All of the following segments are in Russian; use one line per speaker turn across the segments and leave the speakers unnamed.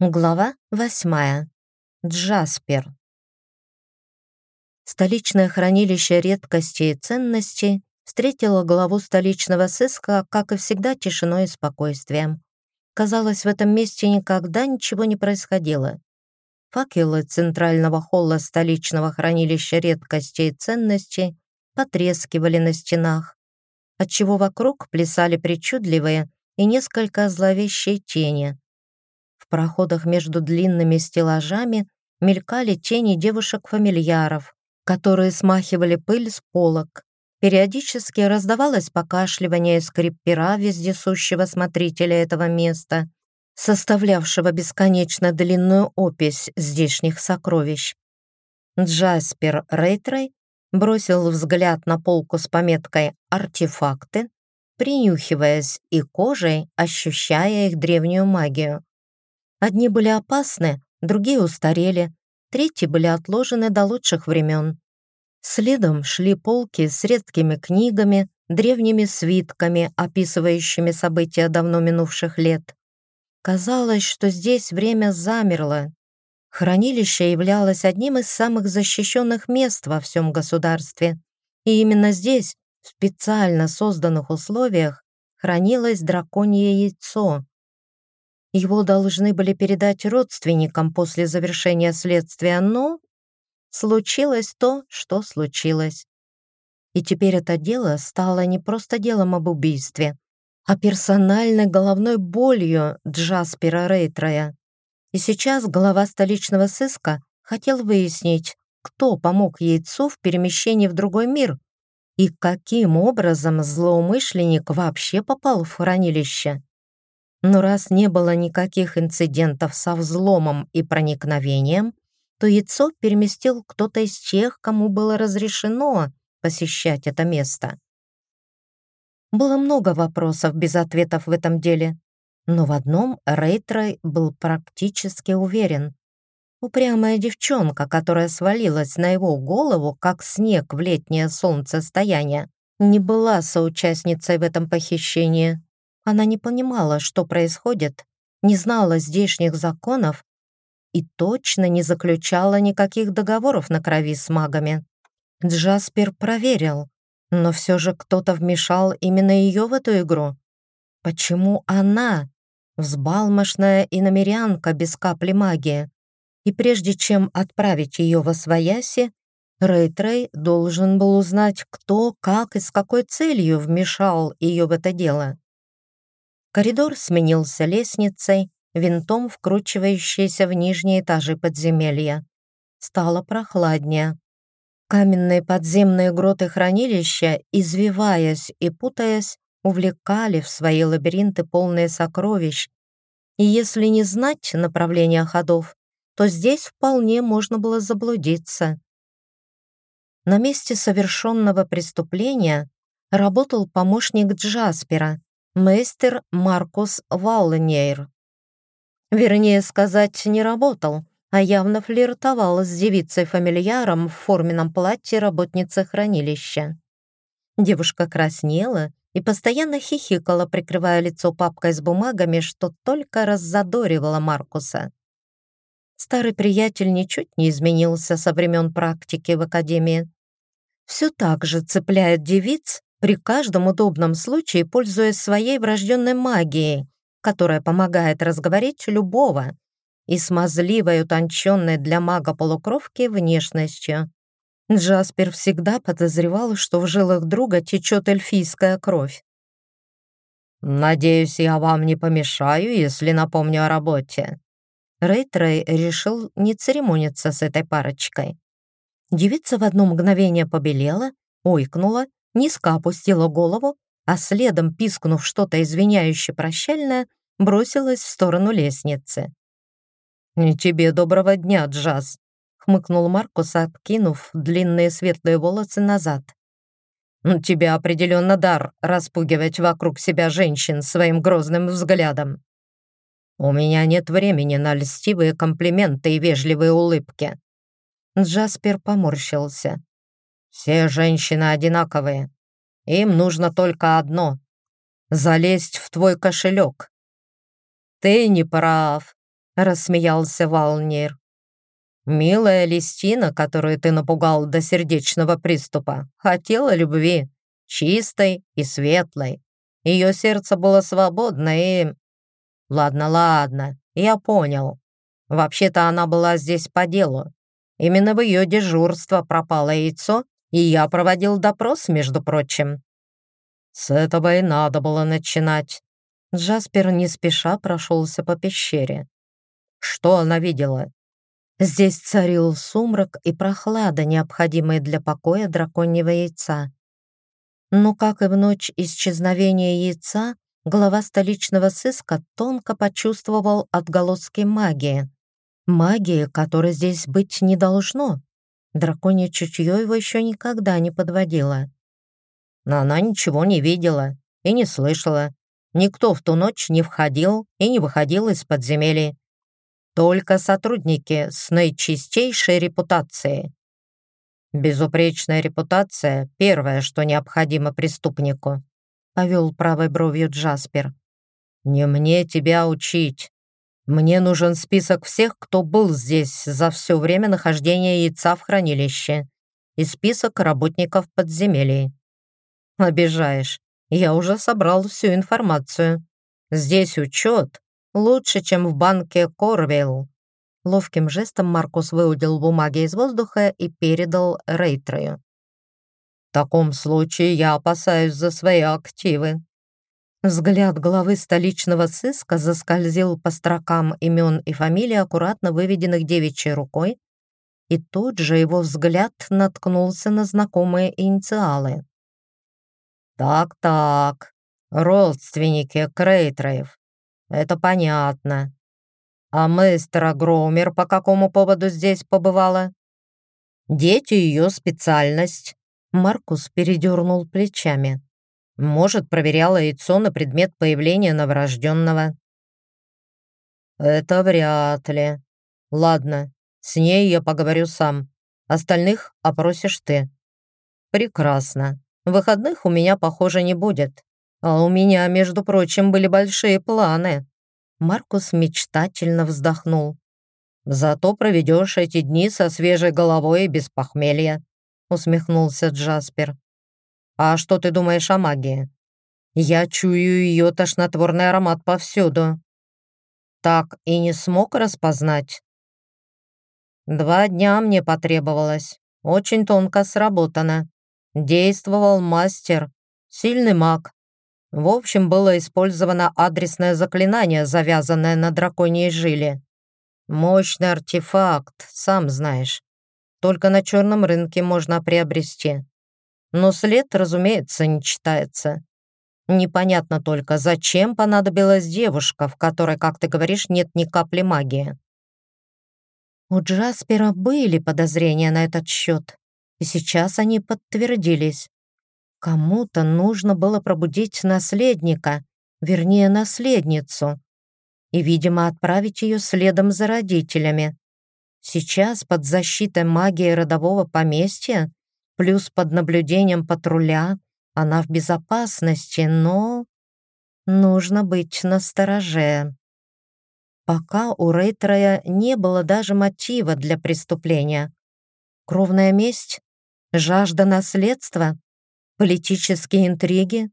Глава восьмая. Джаспер. Столичное хранилище редкостей и ценностей встретило главу столичного сыска, как и всегда, тишиной и спокойствием. Казалось, в этом месте никогда ничего не происходило. Факелы центрального холла столичного хранилища редкостей и ценностей потрескивали на стенах, отчего вокруг плясали причудливые и несколько зловещие тени — в проходах между длинными стеллажами мелькали тени девушек-фамильяров, которые смахивали пыль с полок. Периодически раздавалось покашливание скрип вездесущего смотрителя этого места, составлявшего бесконечно длинную опись здешних сокровищ. Джаспер Рейтрей бросил взгляд на полку с пометкой «Артефакты», принюхиваясь и кожей ощущая их древнюю магию. Одни были опасны, другие устарели, третьи были отложены до лучших времен. Следом шли полки с редкими книгами, древними свитками, описывающими события давно минувших лет. Казалось, что здесь время замерло. Хранилище являлось одним из самых защищенных мест во всем государстве. И именно здесь, в специально созданных условиях, хранилось драконье яйцо. Его должны были передать родственникам после завершения следствия, но случилось то, что случилось. И теперь это дело стало не просто делом об убийстве, а персональной головной болью Джаспера Рейтрая. И сейчас глава столичного сыска хотел выяснить, кто помог яйцу в перемещении в другой мир и каким образом злоумышленник вообще попал в хранилище. Но раз не было никаких инцидентов со взломом и проникновением, то яйцо переместил кто-то из тех, кому было разрешено посещать это место. Было много вопросов без ответов в этом деле, но в одном Рейтрой был практически уверен. Упрямая девчонка, которая свалилась на его голову, как снег в летнее солнцестояние, не была соучастницей в этом похищении. Она не понимала, что происходит, не знала здешних законов и точно не заключала никаких договоров на крови с магами. Джаспер проверил, но все же кто-то вмешал именно ее в эту игру. Почему она, взбалмошная иномерянка без капли магии? И прежде чем отправить ее во свояси, Рэй-Трей должен был узнать, кто, как и с какой целью вмешал ее в это дело. Коридор сменился лестницей, винтом вкручивающейся в нижние этажи подземелья. Стало прохладнее. Каменные подземные гроты хранилища, извиваясь и путаясь, увлекали в свои лабиринты полные сокровищ. И если не знать направления ходов, то здесь вполне можно было заблудиться. На месте совершенного преступления работал помощник Джаспера, мейстер Маркус Валленейр. Вернее сказать, не работал, а явно флиртовал с девицей-фамильяром в форменном платье работницы хранилища. Девушка краснела и постоянно хихикала, прикрывая лицо папкой с бумагами, что только раззадоривало Маркуса. Старый приятель ничуть не изменился со времен практики в академии. Все так же цепляет девиц при каждом удобном случае пользуясь своей врожденной магией, которая помогает разговорить любого, и смазливой утонченной для мага полукровки внешностью. Джаспер всегда подозревал, что в жилах друга течет эльфийская кровь. «Надеюсь, я вам не помешаю, если напомню о работе». Рейтрей решил не церемониться с этой парочкой. Девица в одно мгновение побелела, ойкнула низко опустила голову, а следом, пискнув что-то извиняюще прощальное, бросилась в сторону лестницы. «И тебе доброго дня, Джаз!» — хмыкнул Маркус, откинув длинные светлые волосы назад. «У тебя определенно дар распугивать вокруг себя женщин своим грозным взглядом. У меня нет времени на льстивые комплименты и вежливые улыбки». Джаспер поморщился. Все женщины одинаковые. Им нужно только одно — залезть в твой кошелек. Ты не прав. рассмеялся Валнир. «Милая Листина, которую ты напугал до сердечного приступа, хотела любви, чистой и светлой. Ее сердце было свободно и... Ладно, ладно, я понял. Вообще-то она была здесь по делу. Именно в ее дежурство пропало яйцо, и я проводил допрос, между прочим. С этого и надо было начинать. Джаспер не спеша прошелся по пещере. Что она видела? Здесь царил сумрак и прохлада, необходимые для покоя драконьего яйца. Но, как и в ночь исчезновения яйца, глава столичного сыска тонко почувствовал отголоски магии. Магии, которой здесь быть не должно. Драконье чутье его еще никогда не подводило. Но она ничего не видела и не слышала. Никто в ту ночь не входил и не выходил из подземелий. Только сотрудники с наичистейшей репутацией. «Безупречная репутация — первое, что необходимо преступнику», — повел правой бровью Джаспер. «Не мне тебя учить. Мне нужен список всех, кто был здесь за все время нахождения яйца в хранилище, и список работников подземелий. Обижаешь. Я уже собрал всю информацию. Здесь учет лучше, чем в банке Корвилл. Ловким жестом Маркус выудил бумаги из воздуха и передал Рейтрею. «В таком случае я опасаюсь за свои активы». Взгляд главы столичного сыска заскользил по строкам имен и фамилий, аккуратно выведенных девичьей рукой, и тут же его взгляд наткнулся на знакомые инициалы. «Так-так, родственники Крейтреев. Это понятно. А мистера Гроумер по какому поводу здесь побывала? Дети ее специальность. Маркус передернул плечами. Может, проверяла яйцо на предмет появления новорожденного. Это вряд ли. Ладно, с ней я поговорю сам. Остальных опросишь ты. Прекрасно. Выходных у меня, похоже, не будет. А у меня, между прочим, были большие планы. Маркус мечтательно вздохнул. «Зато проведешь эти дни со свежей головой и без похмелья», усмехнулся Джаспер. «А что ты думаешь о магии? Я чую ее тошнотворный аромат повсюду. Так и не смог распознать?» «Два дня мне потребовалось. Очень тонко сработано. Действовал мастер, сильный маг, в общем, было использовано адресное заклинание, завязанное на драконьей жиле. Мощный артефакт, сам знаешь. Только на черном рынке можно приобрести. Но след, разумеется, не читается. Непонятно только, зачем понадобилась девушка, в которой, как ты говоришь, нет ни капли магии. У Джаспера были подозрения на этот счет, и сейчас они подтвердились. Кому-то нужно было пробудить наследника, вернее, наследницу, и, видимо, отправить ее следом за родителями. Сейчас под защитой магии родового поместья, плюс под наблюдением патруля, она в безопасности, но нужно быть настороже. Пока у Рейтрея не было даже мотива для преступления. Кровная месть? Жажда наследства? Политические интриги?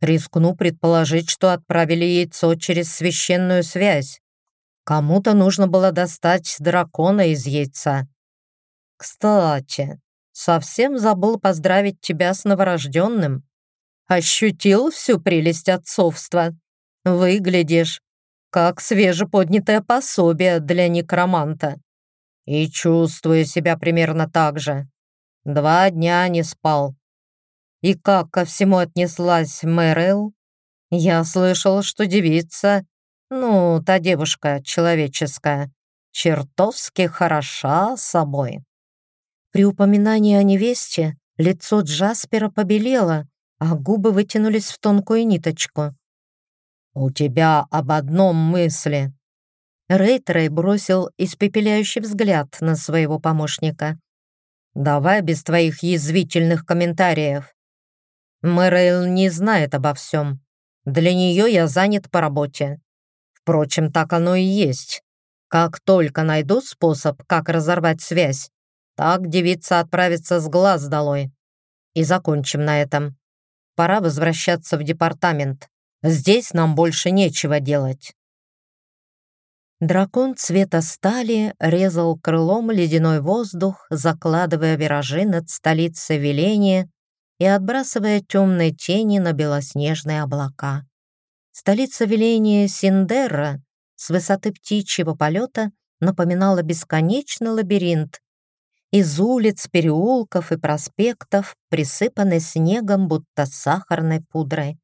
Рискну предположить, что отправили яйцо через священную связь. Кому-то нужно было достать дракона из яйца. Кстати, совсем забыл поздравить тебя с новорожденным. Ощутил всю прелесть отцовства. Выглядишь, как свежеподнятое пособие для некроманта. И чувствую себя примерно так же. Два дня не спал. И как ко всему отнеслась Мэрил? Я слышал, что девица, ну, та девушка человеческая, чертовски хороша собой. При упоминании о невесте лицо Джаспера побелело, а губы вытянулись в тонкую ниточку. «У тебя об одном мысли». Рейтрей бросил испепеляющий взгляд на своего помощника. «Давай без твоих язвительных комментариев. Мэрейл не знает обо всем. Для нее я занят по работе. Впрочем, так оно и есть. Как только найду способ, как разорвать связь, так девица отправится с глаз долой. И закончим на этом. Пора возвращаться в департамент. Здесь нам больше нечего делать. Дракон цвета стали резал крылом ледяной воздух, закладывая виражи над столицей веления и отбрасывая темные тени на белоснежные облака. Столица веления Синдерра с высоты птичьего полета напоминала бесконечный лабиринт. Из улиц, переулков и проспектов, присыпанный снегом, будто сахарной пудрой.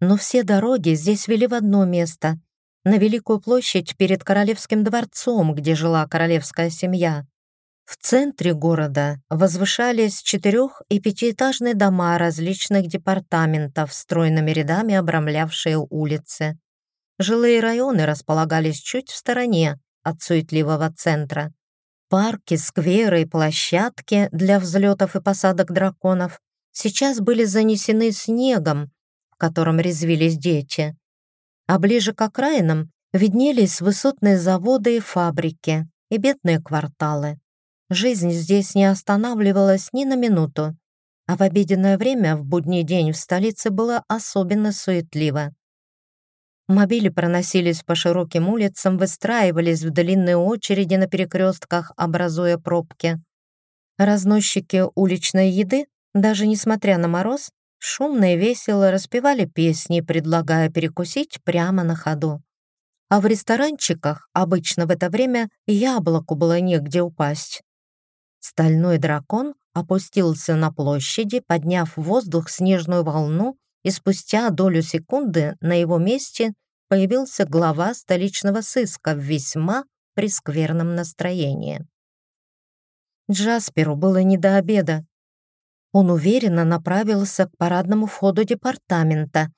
Но все дороги здесь вели в одно место — на Великую площадь перед Королевским дворцом, где жила королевская семья. В центре города возвышались четырех- и пятиэтажные дома различных департаментов, стройными рядами обрамлявшие улицы. Жилые районы располагались чуть в стороне от суетливого центра. Парки, скверы и площадки для взлетов и посадок драконов сейчас были занесены снегом, в котором резвились дети а ближе к окраинам виднелись высотные заводы и фабрики, и бедные кварталы. Жизнь здесь не останавливалась ни на минуту, а в обеденное время в будний день в столице было особенно суетливо. Мобили проносились по широким улицам, выстраивались в длинные очереди на перекрестках, образуя пробки. Разносчики уличной еды, даже несмотря на мороз, шумно и весело распевали песни, предлагая перекусить прямо на ходу. А в ресторанчиках обычно в это время яблоку было негде упасть. Стальной дракон опустился на площади, подняв в воздух снежную волну, и спустя долю секунды на его месте появился глава столичного сыска в весьма прескверном настроении. Джасперу было не до обеда, он уверенно направился к парадному входу департамента,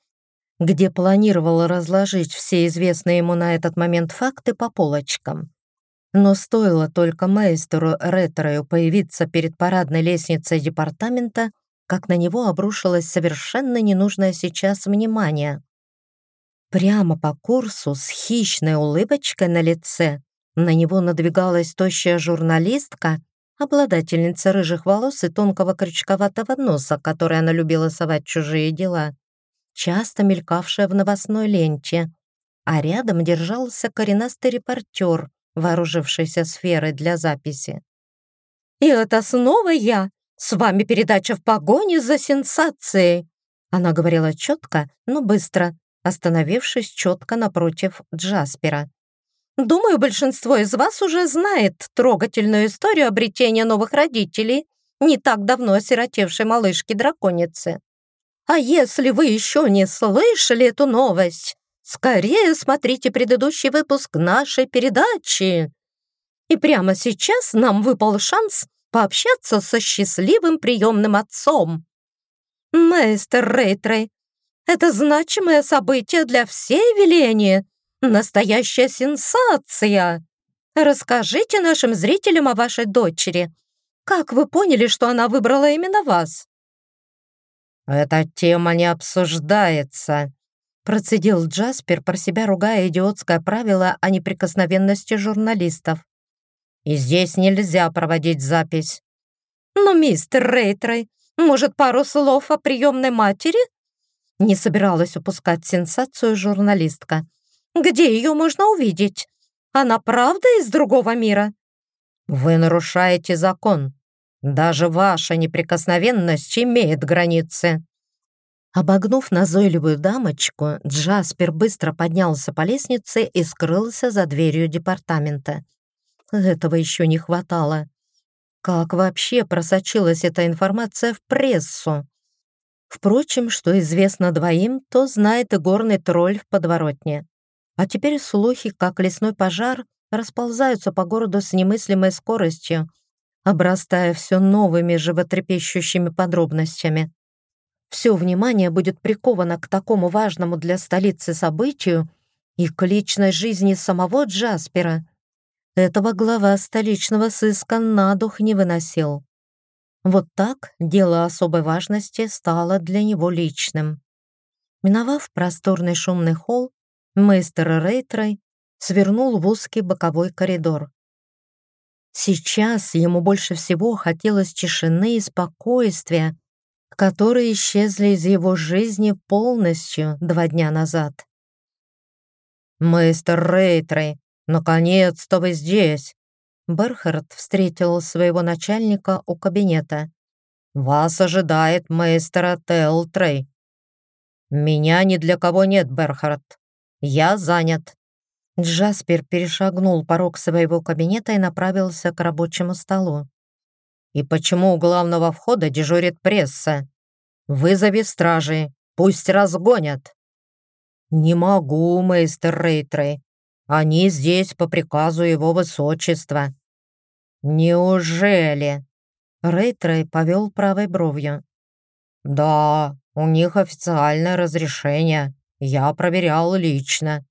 где планировал разложить все известные ему на этот момент факты по полочкам. Но стоило только мейстеру Реттерою появиться перед парадной лестницей департамента, как на него обрушилось совершенно ненужное сейчас внимание. Прямо по курсу с хищной улыбочкой на лице на него надвигалась тощая журналистка обладательница рыжих волос и тонкого крючковатого носа, который она любила совать чужие дела, часто мелькавшая в новостной ленте, а рядом держался коренастый репортер, вооружившийся сферой для записи. «И это снова я! С вами передача в погоне за сенсацией!» Она говорила четко, но быстро, остановившись четко напротив Джаспера. Думаю, большинство из вас уже знает трогательную историю обретения новых родителей не так давно осиротевшей малышки-драконицы. А если вы еще не слышали эту новость, скорее смотрите предыдущий выпуск нашей передачи. И прямо сейчас нам выпал шанс пообщаться со счастливым приемным отцом. Мейстер Рейтрей, это значимое событие для всей Велении, Настоящая сенсация! Расскажите нашим зрителям о вашей дочери. Как вы поняли, что она выбрала именно вас?»
«Эта тема не обсуждается», процедил Джаспер, про себя ругая идиотское правило о неприкосновенности журналистов. «И здесь нельзя проводить запись».
«Но, мистер Рейтрей, может, пару слов о приемной матери?» Не собиралась упускать сенсацию журналистка. Где ее можно увидеть? Она правда из другого мира?»
«Вы нарушаете закон. Даже ваша неприкосновенность имеет границы».
Обогнув назойливую дамочку, Джаспер быстро поднялся по лестнице и скрылся за дверью департамента. Этого еще не хватало. Как вообще просочилась эта информация в прессу? Впрочем, что известно двоим, то знает и горный тролль в подворотне. А теперь слухи, как лесной пожар, расползаются по городу с немыслимой скоростью, обрастая все новыми животрепещущими подробностями. Все внимание будет приковано к такому важному для столицы событию и к личной жизни самого Джаспера. Этого глава столичного сыска на дух не выносил. Вот так дело особой важности стало для него личным. Миновав просторный шумный холл, Мейстер Рейтрой свернул в узкий боковой коридор. Сейчас ему больше всего хотелось тишины и спокойствия, которые исчезли из его жизни полностью два дня назад.
«Мистер Рейтрей, наконец-то вы здесь!»
Берхард встретил своего начальника у кабинета.
«Вас ожидает мистер Телтрей». «Меня ни для кого нет, Берхард. Я занят».
Джаспер перешагнул порог своего кабинета и направился к рабочему столу.
«И почему у главного входа дежурит пресса? Вызови стражи, пусть разгонят». «Не могу, мейстер Рейтрей. Они здесь по приказу его высочества». «Неужели?»
Рейтрей повел правой бровью.
«Да, у них официальное разрешение. Я проверял лично».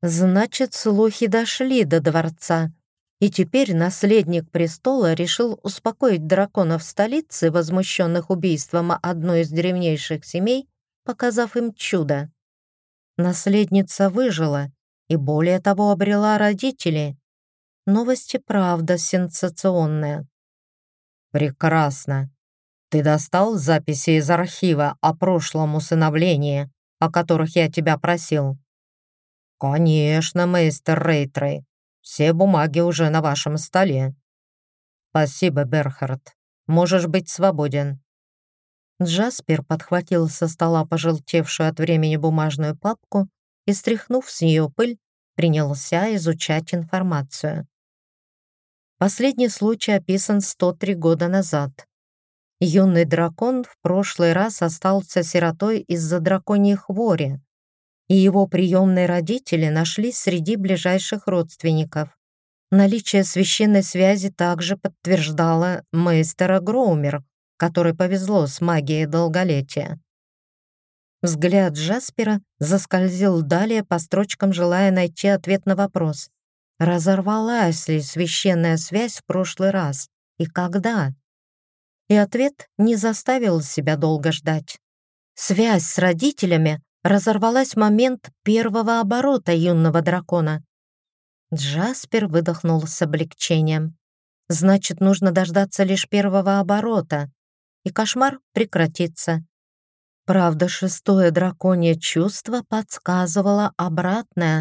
Значит, слухи дошли до дворца, и теперь наследник престола решил успокоить драконов столицы, возмущенных убийством одной из древнейших семей, показав им чудо. Наследница выжила и, более того, обрела родителей. Новости, правда, сенсационная.
«Прекрасно. Ты достал записи из архива о прошлом усыновлении, о которых я тебя просил?» «Конечно, мейстер Рейтрей. Все бумаги уже на вашем столе». «Спасибо, Берхард. Можешь быть свободен».
Джаспер подхватил со стола пожелтевшую от времени бумажную папку и, стряхнув с нее пыль, принялся изучать информацию. Последний случай описан 103 года назад. Юный дракон в прошлый раз остался сиротой из-за драконьей хвори, и его приемные родители нашлись среди ближайших родственников. Наличие священной связи также подтверждала мейстера Гроумер, которой повезло с магией долголетия. Взгляд Джаспера заскользил далее по строчкам, желая найти ответ на вопрос. Разорвалась ли священная связь в прошлый раз и когда? И ответ не заставил себя долго ждать. Связь с родителями разорвалась в момент первого оборота юного дракона. Джаспер выдохнул с облегчением. Значит, нужно дождаться лишь первого оборота, и кошмар прекратится. Правда, шестое драконье чувство подсказывало обратное.